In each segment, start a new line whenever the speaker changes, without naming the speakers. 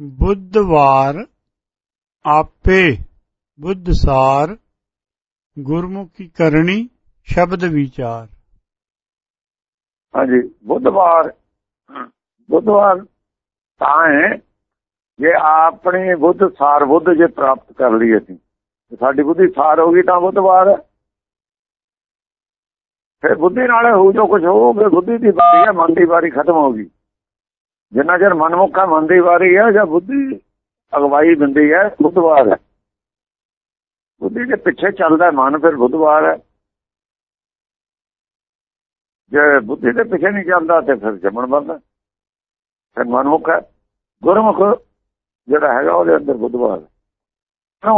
ਬੁੱਧਵਾਰ ਆਪੇ, ਬੁੱਧਸਾਰ, ਗੁਰਮੁਖੀ ਕਰਨੀ ਸ਼ਬਦ ਵਿਚਾਰ।
ਹਾਂਜੀ, ਬੁੱਧਵਾਰ ਬੁੱਧਵਾਰ ਤਾਂ ਹੈ, ਜੇ ਆਪਣੀ ਬੁੱਧ ਸਾਰ ਬੁੱਧ ਜੇ ਪ੍ਰਾਪਤ ਕਰ ਲਈ ਅਸੀਂ ਸਾਡੀ ਬੁੱਧੀ ਸਾਰ ਹੋ ਗਈ ਤਾਂ ਬੁੱਧਵਾਰ ਫਿਰ ਬੁੱਧੀ ਨਾਲ ਹੋ ਜੋ ਕੁਝ ਹੋਊਗਾ ਬੁੱਧੀ ਦੀ ਵਾਰੀ ਹੈ, ਮਨ ਦੀ ਵਾਰੀ ਖਤਮ ਹੋ ਗਈ। ਜਿੰਨਾ ਚਿਰ ਮਨਮੁਖਾ ਮਨ ਦੀ ਵਾਰੀ ਹੈ ਜਾਂ ਬੁੱਧੀ ਅਗਵਾਈ ਦਿੰਦੀ ਹੈ, ਬੁੱਧਵਾਰ ਹੈ। ਬੁੱਧੀ ਦੇ ਪਿੱਛੇ ਚੱਲਦਾ ਮਨ, ਫਿਰ ਬੁੱਧਵਾਰ ਹੈ। ਜੇ ਬੁੱਧੀ ਦੇ ਪਿੱਛੇ ਨਹੀਂ ਚੱਲਦਾ, ਤੇ ਫਿਰ ਜਮਣ ਬੰਦਾ ਫਿਰ ਮਨਮੁਖ ਹੈ। ਗੁਰਮੁਖ ਜਿਹੜਾ ਹੈਗਾ, ਉਹਦੇ ਅੰਦਰ ਬੁੱਧਵਾਰ ਹੈ।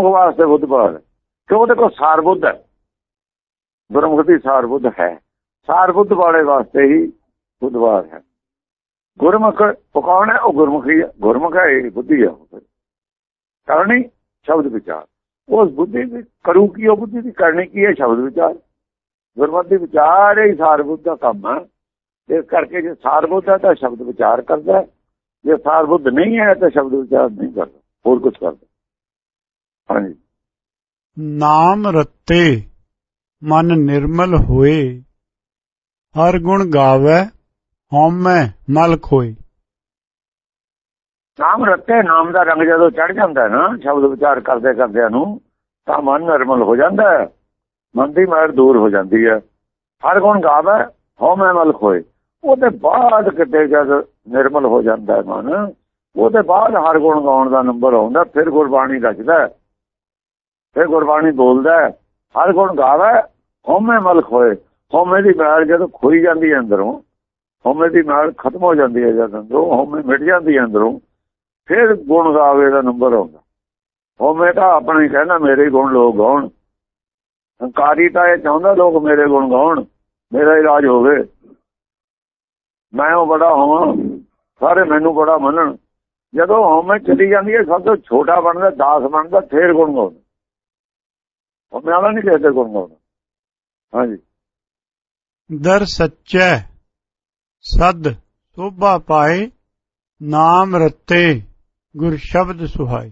ਵਾਸਤੇ ਬੁੱਧਵਾਰ ਕਿ ਉਹਦੇ ਕੋਲ ਸਾਰ ਬੁੱਧ ਹੈ। ਗੁਰਮੁਖ ਦੀ ਸਾਰ ਬੁੱਧ ਹੈ। ਸਾਰ ਬੁੱਧ ਵਾਲੇ ਵਾਸਤੇ ਹੀ ਬੁੱਧਵਾਰ ਹੈ। ਗੁਰਮੁਖ ਕੌਣ ਹੈ ਉਹ ਗੁਰਮੁਖੀ ਹੈ ਗੁਰਮੁਖ ਹੈ, ਇਹ ਬੁੱਧੀ ਹੈ ਕਰਨੀ, ਸ਼ਬਦ ਵਿਚਾਰ। ਉਸ ਬੁੱਧੀ ਦੀ ਕਰੂ ਕੀ, ਉਹ ਬੁੱਧੀ ਦੀ ਕਰਨੀ ਕੀ ਹੈ, ਸ਼ਬਦ ਵਿਚਾਰ। ਗੁਰਮਤਿ ਵਿਚਾਰ ਹੀ ਸਾਰ ਦਾ ਕੰਮ ਹੈ ਇਸ ਕਰਕੇ ਜੇ ਸਾਰ ਹੈ, ਤਾਂ ਸ਼ਬਦ ਵਿਚਾਰ ਕਰਦਾ ਜੇ ਸਾਰ ਬੁੱਧ ਨਹੀਂ ਹੈ, ਤਾਂ ਸ਼ਬਦ ਵਿਚਾਰ ਨਹੀਂ ਕਰਦਾ। ਹੋਰ ਕੁਝ ਕਰਦਾ। ਹਾਂਜੀ।
ਨਾਮ ਰਤੇ, ਮਨ ਨਿਰਮਲ ਹੋਏ, ਹਰ ਗੁਣ ਗਾਵੇ ਹਉਮੈ ਮਲ ਖੋਏ।
ਨਾਮ ਰੱਤੇ ਨਾਮ ਦਾ ਰੰਗ ਜਦੋਂ ਚੜ ਜਾਂਦਾ ਨਾ, ਸ਼ਬਦ ਵਿਚਾਰ ਕਰਦੇ ਕਰਦਿਆਂ ਨੂੰ, ਤਾਂ ਮਨ ਨਿਰਮਲ ਹੋ ਜਾਂਦਾ ਹੈ। ਮਨ ਦੀ ਮਾਰ ਦੂਰ ਹੋ ਜਾਂਦੀ ਹੈ। ਹਰ ਗੁਣ ਗਾਵੇ ਹਉਮੈ ਮਲ ਖੋਏ। ਉਹਦੇ ਬਾਅਦ ਕਿਤੇ ਜਦ ਨਿਰਮਲ ਹੋ ਜਾਂਦਾ ਹੈ ਮਨ, ਉਹਦੇ ਬਾਅਦ ਹਰ ਗੁਣ ਗਾਉਣ ਦਾ ਨੰਬਰ ਆਉਂਦਾ, ਫਿਰ ਗੁਰਬਾਣੀ ਰਚਦਾ ਫਿਰ ਗੁਰਬਾਣੀ ਬੋਲਦਾ ਹਰ ਗੁਣ ਗਾਵੇ ਹਉਮੈ ਮਲ ਖੋਏ। ਹਉਮੈ ਦੀ ਮਾਰ ਜਦੋਂ ਖੋਈ ਜਾਂਦੀ ਹੈ ਅੰਦਰੋਂ ਹਉਮੈ ਦੀ ਮਾਰ ਖਤਮ ਹੋ ਜਾਂਦੀ ਹੈ ਜਦ ਅੰਦਰੋਂ, ਹਉਮੈ ਮਿਟ ਜਾਂਦੀ ਹੈ ਅੰਦਰੋਂ, ਫਿਰ ਗੁਣ ਗਾਵੇ ਦਾ ਨੰਬਰ ਆਉਂਦਾ। ਹਉਮੈ ਤਾਂ ਆਪਣਾ ਹੀ ਮੇਰੇ ਗੁਣ ਲੋਕ ਗਾਉਣ। ਹੰਕਾਰੀ ਤਾਂ ਇਹ ਚਾਹੁੰਦਾ, ਲੋਕ ਮੇਰੇ ਗੁਣ ਗਾਉਣ, ਮੇਰਾ ਇਲਾਜ ਹੋਵੇ। ਮੈਂ ਉਹ ਬੜਾ ਹੋਵਾਂ, ਸਾਰੇ ਮੈਨੂੰ ਬੜਾ ਮੰਨਣ। ਜਦੋਂ ਹਉਮੈ ਚਲੀ ਜਾਂਦੀ ਹੈ, ਸਭ ਤੋਂ ਛੋਟਾ ਬਣਦਾ, ਦਾਸ ਬਣਦਾ, ਫੇਰ ਗੁਣ ਗਾਉਂਦਾ। ਹਉਮੈ ਵਾਲਾ ਨਹੀਂ ਕਹਿੰਦੇ ਗੁਣ ਗਾਉਂਦਾ। ਹਾਂਜੀ।
ਦਰ ਸੱਚੈ। ਸਦ ਸੋਭਾ ਪਾਏ, ਨਾਮ ਰਤੇ, ਗੁਰ ਸ਼ਬਦ ਸੁਹਾਈ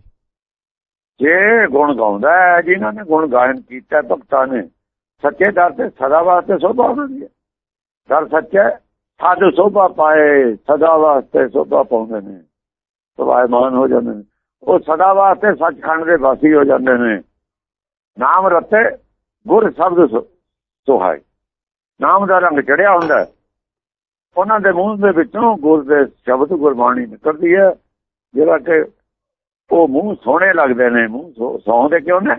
ਜੇ ਗੁਣ ਗਾਉਂਦਾ ਹੈ, ਜਿਨ੍ਹਾਂ ਨੇ ਗੁਣ ਗਾਇਨ ਕੀਤਾ ਭਗਤਾਂ ਨੇ, ਸੱਚੇ ਦਰ ਤੇ ਸਦਾ ਵਾਸਤੇ ਸੋਭਾ ਉਹਨਾਂ ਹੈ। ਦਰ ਸੱਚੇ ਸਾਧ ਸੋਭਾ ਪਾਏ, ਸਦਾ ਵਾਸਤੇ ਸੋਭਾ ਪਾਉਂਦੇ ਨੇ। ਸਵਾਇਮਾਨ ਹੋ ਜਾਂਦੇ ਨੇ। ਉਹ ਸਦਾ ਵਾਸਤੇ ਸੱਚਖੰਡ ਦੇ ਵਾਸੀ ਹੋ ਜਾਂਦੇ ਨੇ। ਨਾਮ ਰਤੇ, ਗੁਰ ਸ਼ਬਦ ਸੁਹਾਈ ਨਾਮ ਦਾ ਰੰਗ ਚੜਿਆ ਹੁੰਦਾ ਉਹਨਾਂ ਦੇ ਮੂੰਹ ਦੇ ਵਿੱਚੋਂ ਗੁਰ ਦੇ ਸ਼ਬਦ ਗੁਰਬਾਣੀ ਨਿਕਲਦੀ ਹੈ ਜਿਹੜਾ ਕਿ ਉਹ ਮੂੰਹ ਸੋਹਣੇ ਲੱਗਦੇ ਨੇ ਮੂੰਹ ਸੌਂਦੇ ਕਿਉਂ ਨੇ?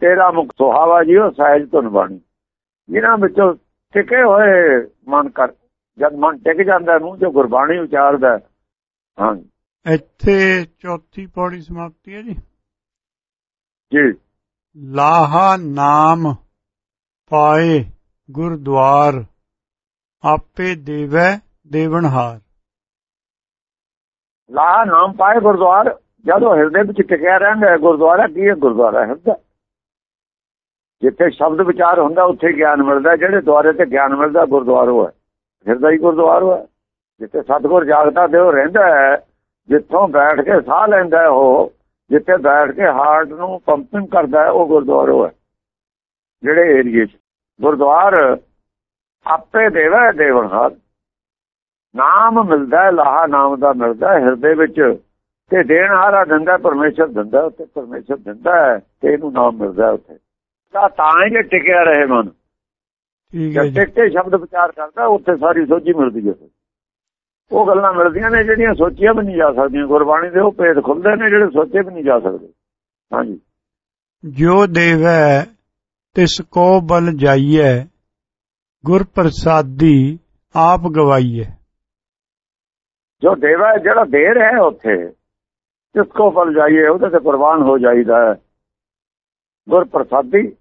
ਤੇਰਾ ਮੁਖ ਸੁਹਾਵਾ ਜੀ ਉਹ ਸਹਿਜ ਧੁਨ ਬਾਣੀ। ਜਿਨ੍ਹਾਂ ਵਿੱਚੋਂ ਟਿਕੇ ਹੋਏ ਮਨ ਕਰ ਜਦ ਮਨ ਟਿਕ ਜਾਂਦਾ ਮੂੰਹ ਤੇ ਗੁਰਬਾਣੀ ਉਚਾਰਦਾ ਹਾਂ।
ਇੱਥੇ ਚੌਥੀ ਪੌੜੀ ਸਮਾਪਤੀ ਹੈ ਜੀ।
ਜੀ।
ਲਾਹਾ ਨਾਮ ਪਾਏ ਗੁਰਦੁਆਰ ਆਪੇ ਦੇਵੈ ਦੇਵਨਹਾਰ
ਲਾ ਨਾਮ ਪਾਏ ਗੁਰਦੁਆਰ, ਜਦੋਂ ਹਿਰਦੇ ਵਿੱਚ ਟਿਕਿਆ ਰਹਿੰਦਾ ਗੁਰਦੁਆਰਾ ਕੀ ਹੈ? ਗੁਰਦੁਆਰਾ ਹਿਰਦਾ। ਜਿੱਥੇ ਸ਼ਬਦ ਵਿਚਾਰ ਹੁੰਦਾ, ਉੱਥੇ ਗਿਆਨ ਮਿਲਦਾ, ਜਿਹੜੇ ਦੁਆਰੇ ਤੇ ਗਿਆਨ ਮਿਲਦਾ, ਗੁਰਦੁਆਰੋ ਹੈ ਹਿਰਦਾ ਹੀ ਗੁਰਦੁਆਰੋ ਹੈ ਜਿੱਥੇ ਸਤਗੁਰ ਜਾਗਦਾ ਤੇ ਉਹ ਰਹਿੰਦਾ ਹੈ, ਜਿੱਥੋਂ ਬੈਠ ਕੇ ਸਾਹ ਲੈਂਦਾ ਉਹ, ਜਿੱਥੇ ਬੈਠ ਕੇ ਹਾਰਟ ਨੂੰ ਪੰਪਿੰਗ ਕਰਦਾ ਉਹ ਗੁਰਦੁਆਰੋ ਹੈ ਜਿਹੜੇ ਏਰੀਏ 'ਚ। ਗੁਰਦੁਆਰ ਆਪੇ ਦੇਵੇ ਦੇਵਨਹਾਰ ਨਾਮ ਮਿਲਦਾ ਲਾਹਾ ਨਾਮ ਦਾ ਮਿਲਦਾ ਹਿਰਦੇ ਵਿੱਚ ਤੇ ਦੇਣ ਹਾਰਾ ਦਿੰਦਾ ਪਰਮੇਸ਼ਰ ਦਿੰਦਾ ਉੱਥੇ ਪਰਮੇਸ਼ਰ ਦਿੰਦਾ ਤੇ ਇਹਨੂੰ ਨਾਮ ਮਿਲਦਾ ਉੱਥੇ। ਤਾਂ ਤਾਂ ਹੀ ਜੇ ਟਿਕਿਆ ਰਹੇ ਮਨ।
ਠੀਕ ਹੈ
ਜਦ ਟਿਕ ਕੇ ਸ਼ਬਦ ਵਿਚਾਰ ਕਰਦਾ ਉੱਥੇ ਸਾਰੀ ਸੋਝੀ ਮਿਲਦੀ ਹੈ ਉਹ ਗੱਲਾਂ ਮਿਲਦੀਆਂ ਨੇ ਜਿਹੜੀਆਂ ਸੋਚੀਆਂ ਵੀ ਨਹੀਂ ਜਾ ਸਕਦੀਆਂ। ਗੁਰਬਾਣੀ ਦੇ ਉਹ ਭੇਦ ਖੁੱਲਦੇ ਨੇ ਜਿਹੜੇ ਸੋਚੇ ਵੀ ਨਹੀਂ ਜਾ ਸਕਦੇ। ਹਾਂਜੀ।
ਜੋ ਦੇਵੈ ਤਿਸ ਕੋ ਬਲ ਜਾਈਐ ਗੁਰ ਪ੍ਰਸਾਦੀ ਆਪ ਗਵਾਈਐ
ਜੋ ਦੇਵਾ ਜਿਹੜਾ ਦੇ ਰਿਹਾ ਉੱਥੇ, ਜਿਸ ਕੋ ਬਲ ਜਾਈਏ, ਉਹਦੇ ਤੇ ਕੁਰਬਾਨ ਹੋ ਜਾਈਦਾ ਹੈ। ਗੁਰ ਪ੍ਰਸਾਦੀ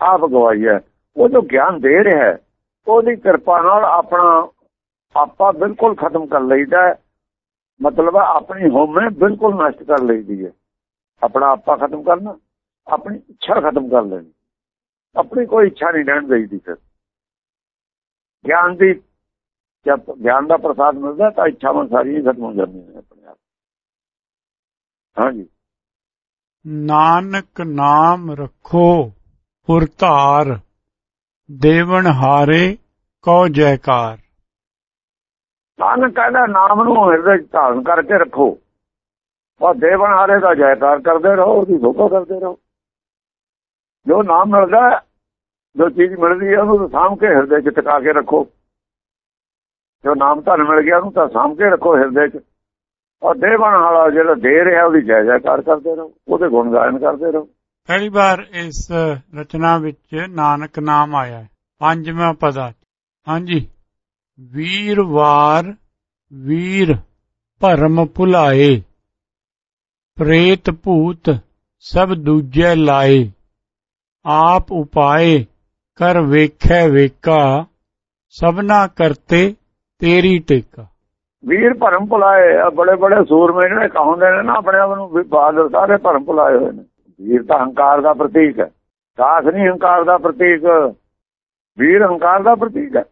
ਆਪ ਗਵਾਈਐ ਉਹ ਜੋ ਗਿਆਨ ਦੇ ਰਿਹਾ ਹੈ, ਉਹਦੀ ਕਿਰਪਾ ਨਾਲ ਆਪਣਾ ਆਪਾ ਬਿਲਕੁਲ ਖਤਮ ਕਰ ਲਈਦਾ ਮਤਲਬ ਆਪਣੀ ਹੋਮੇ ਬਿਲਕੁਲ ਨਸ਼ਟ ਕਰ ਲਈਦੀ ਹੈ। ਆਪਣਾ ਆਪਾ ਖਤਮ ਕਰਨਾ, ਆਪਣੀ ਇੱਛਾ ਖਤਮ ਕਰ ਲੈਣੀ। ਆਪਣੀ ਕੋਈ ਇੱਛਾ ਨਹੀਂ ਰਹਿਣ ਦੇਈਦੀ ਫਿਰ। ਗਿਆਨ ਦੀ ਜਦ ਗਿਆਨ ਦਾ ਪ੍ਰਸਾਦ ਮਿਲਦਾ ਤਾਂ ਇੱਛਾਵਾਂ ਸਾਰੀਆਂ ਖਤਮ ਹੋ ਜਾਂਦੀਆਂ ਨੇ ਆਪਣੇ ਆਪ ਹਾਂਜੀ।
ਨਾਨਕ ਨਾਮ ਰੱਖੋ ਪੁਰ ਧਾਰ ਦੇਵਨ ਹਾਰੇ ਕਉ ਜੈਕਾਰ।
ਨਾਨਕ ਕਹਿੰਦਾ ਨਾਮ ਨੂੰ ਹਿਰਦੇ 'ਚ ਧਾਰਨ ਕਰਕੇ ਰੱਖੋ। ਉਹ ਦੇਵਨ ਹਾਰੇ ਦਾ ਜੈਕਾਰ ਕਰਦੇ ਰਹੋ ਉਹਦੀ ਸੋਭਾ ਕਰਦੇ ਰਹੋ। ਜੋ ਨਾਮ ਮਿਲਦਾ ਜੋ ਚੀਜ਼ ਮਿਲਦੀ ਹੈ ਉਹਨੂੰ ਸਾਂਭ ਕੇ ਹਿਰਦੇ 'ਚ ਟਿਕਾ ਕੇ ਰੱਖੋ। ਜੋ ਨਾਮ ਧਨ ਮਿਲ ਗਿਆ ਉਹਨੂੰ ਤਾਂ ਸਾਂਭ ਕੇ ਰੱਖੋ ਹਿਰਦੇ 'ਚ। ਔਰ ਦੇਵਨ ਵਾਲਾ ਜਿਹੜਾ ਦੇ ਰਿਹਾ ਉਹਦੀ ਜੈ ਜੈਕਾਰ ਕਰਦੇ ਰਹੋ, ਉਹਦੇ ਗੁਣ ਗਾਇਨ ਕਰਦੇ ਰਹੋ।
ਪਹਿਲੀ ਵਾਰ ਇਸ ਰਚਨਾ ਵਿੱਚ ਨਾਨਕ ਨਾਮ ਆਇਆ ਹੈ, ਪੰਜਵਾਂ ਪਦਾ। ਹਾਂਜੀ ਵੀਰਵਾਰ ਵੀਰ ਭਰਮ ਭੁਲਾਏ, ਪ੍ਰੇਤ ਭੂਤ ਸਭ ਦੂਜੇ ਲਾਏ, ਆਪ ਉਪਾਏ। ਕਰ ਵੇਖੈ ਵੇਕਾ, ਸਭਨਾ ਕਰਤੇ ਤੇਰੀ ਟੇਕਾ।
ਵੀਰ ਭਰਮ ਭੁਲਾਏ, ਆ ਬੜੇ ਬੜੇ ਸੂਰਮੇ ਜਿਹੜੇ ਕਹਾਉਂਦੇ ਨੇ ਨਾ ਆਪਣੇ ਆਪ ਨੂੰ ਬਹਾਦਰ ਸਾਰੇ ਭਰਮ ਭੁਲਾਏ ਹੋਏ ਨੇ। ਵੀਰ ਤਾਂ ਹੰਕਾਰ ਦਾ ਪ੍ਰਤੀਕ ਹੈ। ਦਾਸ ਨਹੀਂ ਹੰਕਾਰ ਦਾ ਪ੍ਰਤੀਕ। ਵੀਰ ਹੰਕਾਰ ਦਾ ਪ੍ਰਤੀਕ ਹੈ।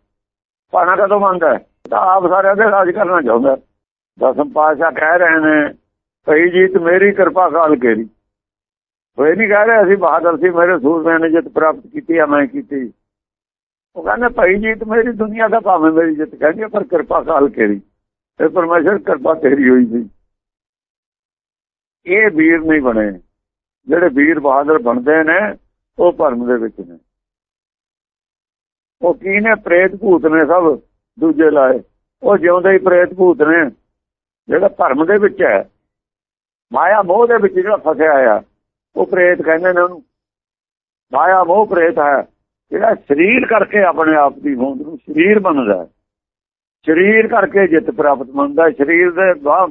ਪਾਣਾ ਕਦੋਂ ਮੰਨਦਾ ਤਾਂ ਆਪ ਸਾਰਿਆਂ ਦੇ ਰਾਜ ਕਰਨਾ ਚਾਹੁੰਦਾ ਦਸਮ ਪਾਤਸ਼ਾਹ ਕਹਿ ਰਹੇ ਨੇ, ਭਈ ਜੀਤ ਮੇਰੀ ਕਿਰਪਾ ਕਾਲ ਕੇਰੀ। ਉਹ ਇਹ ਨਹੀਂ ਕਹਿ ਰਹੇ, ਅਸੀਂ ਬਹਾਦਰ ਸੀ, ਮੇਰੇ ਸੂਰਮੇ ਨੇ ਜਿੱਤ ਪ੍ਰਾਪਤ ਕੀਤੀ ਆ, ਮੈਂ ਕੀਤੀ। ਉਹ ਕਹਿੰਦੇ, ਭਾਈ ਜੀਤ ਮੇਰੀ ਦੁਨੀਆ ਦਾ ਭਾਵੇਂ ਮੇਰੀ ਜਿੱਤ ਕਹਿੰਦੀ ਪਰ ਕਿਰਪਾ ਕਾਲ ਕੇਰੀ ਇਹ ਪਰਮੇਸ਼ਰ ਕਿਰਪਾ ਤੇਰੀ ਹੋਈ ਸੀ। ਇਹ ਵੀਰ ਨਹੀਂ ਬਣੇ। ਜਿਹੜੇ ਵੀਰ ਬਹਾਦਰ ਬਣਦੇ ਨੇ, ਉਹ ਭਰਮ ਦੇ ਵਿੱਚ ਨੇ। ਉਹ ਕੀ ਨੇ? ਪ੍ਰੇਤ ਭੂਤ ਨੇ ਸਭ ਦੂਜੇ ਲਾਏ। ਉਹ ਜਿਉਂਦੇ ਹੀ ਪ੍ਰੇਤ ਭੂਤ ਨੇ। ਜਿਹੜਾ ਭਰਮ ਦੇ ਵਿੱਚ ਹੈ, ਮਾਇਆ ਮੋਹ ਦੇ ਵਿੱਚ ਜਿਹੜਾ ਫਸਿਆ ਆ ਉਹ ਪ੍ਰੇਤ ਕਹਿੰਦੇ ਨੇ ਉਹਨੂੰ, ਮਾਇਆ ਮੋਹ ਪ੍ਰੇਤ ਹੈ, ਜਿਹੜਾ ਸਰੀਰ ਕਰਕੇ ਆਪਣੇ ਆਪ ਦੀ ਹੋਂਦ ਨੂੰ ਸਰੀਰ ਬਣਦਾ ਸਰੀਰ ਕਰਕੇ ਜਿੱਤ ਪ੍ਰਾਪਤ ਮੰਨਦਾ ਸਰੀਰ ਦੇ ਬਾਹ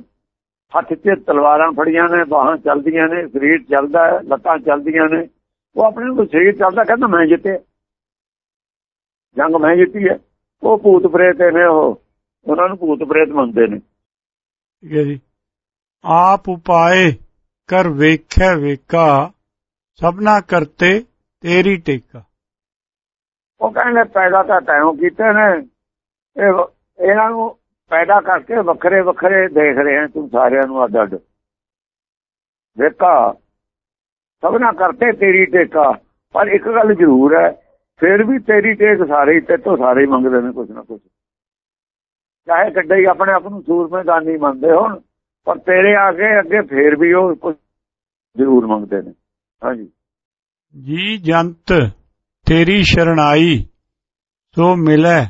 ਹੱਥ 'ਚ ਤਲਵਾਰਾਂ ਫੜੀਆਂ ਨੇ, ਬਾਹਾਂ ਚੱਲਦੀਆਂ ਨੇ, ਸਰੀਰ ਚੱਲਦਾ ਹੈ, ਲੱਤਾਂ ਚੱਲਦੀਆਂ ਨੇ, ਉਹ ਆਪਣੇ ਨੂੰ ਸਰੀਰ ਚੱਲਦਾ, ਕਹਿੰਦਾ ਮੈਂ ਜਿੱਤੇ ਜੰਗ ਮੈਂ ਜਿੱਤੀ ਹੈ। ਉਹ ਭੂਤ ਪ੍ਰੇਤ ਨੇ ਉਹ, ਉਹਨਾਂ ਨੂੰ ਭੂਤ ਪ੍ਰੇਤ ਮੰਨਦੇ ਨੇ।
ਠੀਕ ਹੈ ਜੀ। ਆਪ ਉਪਾਏ ਕਰ ਵੇਖੈ ਵੇਕਾ ਸਭਨਾ ਕਰਤੇ ਤੇਰੀ ਟੇਕਾ।
ਉਹ ਕਹਿੰਦੇ ਪੈਦਾ ਤਾਂ ਤੈਨੂੰ ਕੀਤੇ ਨੇ, ਇਹ ਇਹਨਾਂ ਨੂੰ ਪੈਦਾ ਕਰਕੇ ਵੱਖਰੇ ਵੱਖਰੇ ਦੇਖ ਰਹੇ ਹਾਂ ਤੂੰ ਸਾਰਿਆਂ ਨੂੰ ਅੱਡ ਅੱਡ। ਵੇਖਾ, ਸਭਨਾ ਕਰਤੇ ਤੇਰੀ ਟੇਕਾ, ਪਰ ਇੱਕ ਗੱਲ ਜ਼ਰੂਰ ਹੈ, ਫਿਰ ਵੀ ਤੇਰੀ ਟੇਕ ਸਾਰੇ ਹੀ ਤੋਂ ਸਾਰੇ ਮੰਗਦੇ ਨੇ ਕੁਛ ਨਾ ਕੁਛ। ਚਾਹੇ ਕੱਡੇ ਹੀ ਆਪਣੇ ਆਪ ਨੂੰ ਸੂਰਮੇਦਾਨੀ ਮੰਨਦੇ ਹੋਣ ਪਰ ਤੇਰੇ ਆ ਕੇ ਅੱਗੇ ਫੇਰ ਵੀ ਉਹ ਕੁਝ ਜ਼ਰੂਰ ਮੰਗਦੇ ਨੇ। ਹਾਂਜੀ।
ਜੀ ਜੰਤ ਤੇਰੀ ਸ਼ਰਣਾਈ ਸੋ ਮਿਲੈ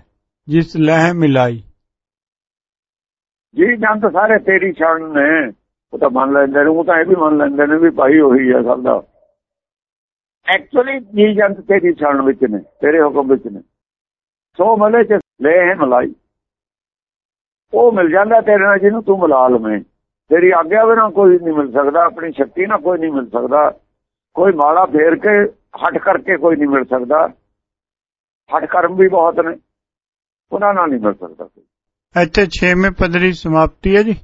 ਜਿਸ ਲਹਿ ਮਿਲਾਈ।
ਜੀ ਜੰਤ ਸਾਰੇ ਤੇਰੀ ਛੜਨ ਨੇ। ਉਹ ਤਾਂ ਮੰਨ ਲੈਂਦੇ ਨੇ ਉਹ ਤਾਂ ਇਹ ਵੀ ਮੰਨ ਲੈਂਦੇ ਨੇ ਵੀ ਭਾਈ ਉਹੀ ਹੈ ਸਭ ਦਾ। ਐਕਚੁਅਲੀ ਜੀ ਜੰਤ ਤੇਰੀ ਛੜਨ ਵਿੱਚ ਨੇ ਤੇਰੇ ਹੁਕਮ ਵਿੱਚ ਨੇ। ਸੋ ਮਲੇ ਚ ਲੈ ਹੈ ਮਲਾਈ। ਉਹ ਮਿਲ ਜਾਂਦਾ ਤੇਰੇ ਨਾਲ ਜਿਹਨੂੰ ਤੂੰ ਮਿਲਾ ਲਵੇਂ ਤੇਰੀ ਆਗਿਆ ਬਿਨਾਂ ਕੋਈ ਨਹੀਂ ਮਿਲ ਸਕਦਾ, ਆਪਣੀ ਸ਼ਕਤੀ ਨਾਲ ਕੋਈ ਨਹੀਂ ਮਿਲ ਸਕਦਾ। ਕੋਈ ਮਾਲਾ ਫੇਰ ਕੇ ਹਟ ਕਰਕੇ ਕੋਈ ਨਹੀਂ ਮਿਲ ਸਕਦਾ। ਹਟ ਕਰਮ ਵੀ ਬਹੁਤ ਨੇ, ਉਹਨਾਂ ਨਾਲ ਨਹੀਂ ਮਿਲ ਸਕਦਾ
ਇੱਥੇ 6ਵੇਂ ਪਦ ਸਮਾਪਤੀ ਹੈ ਜੀ।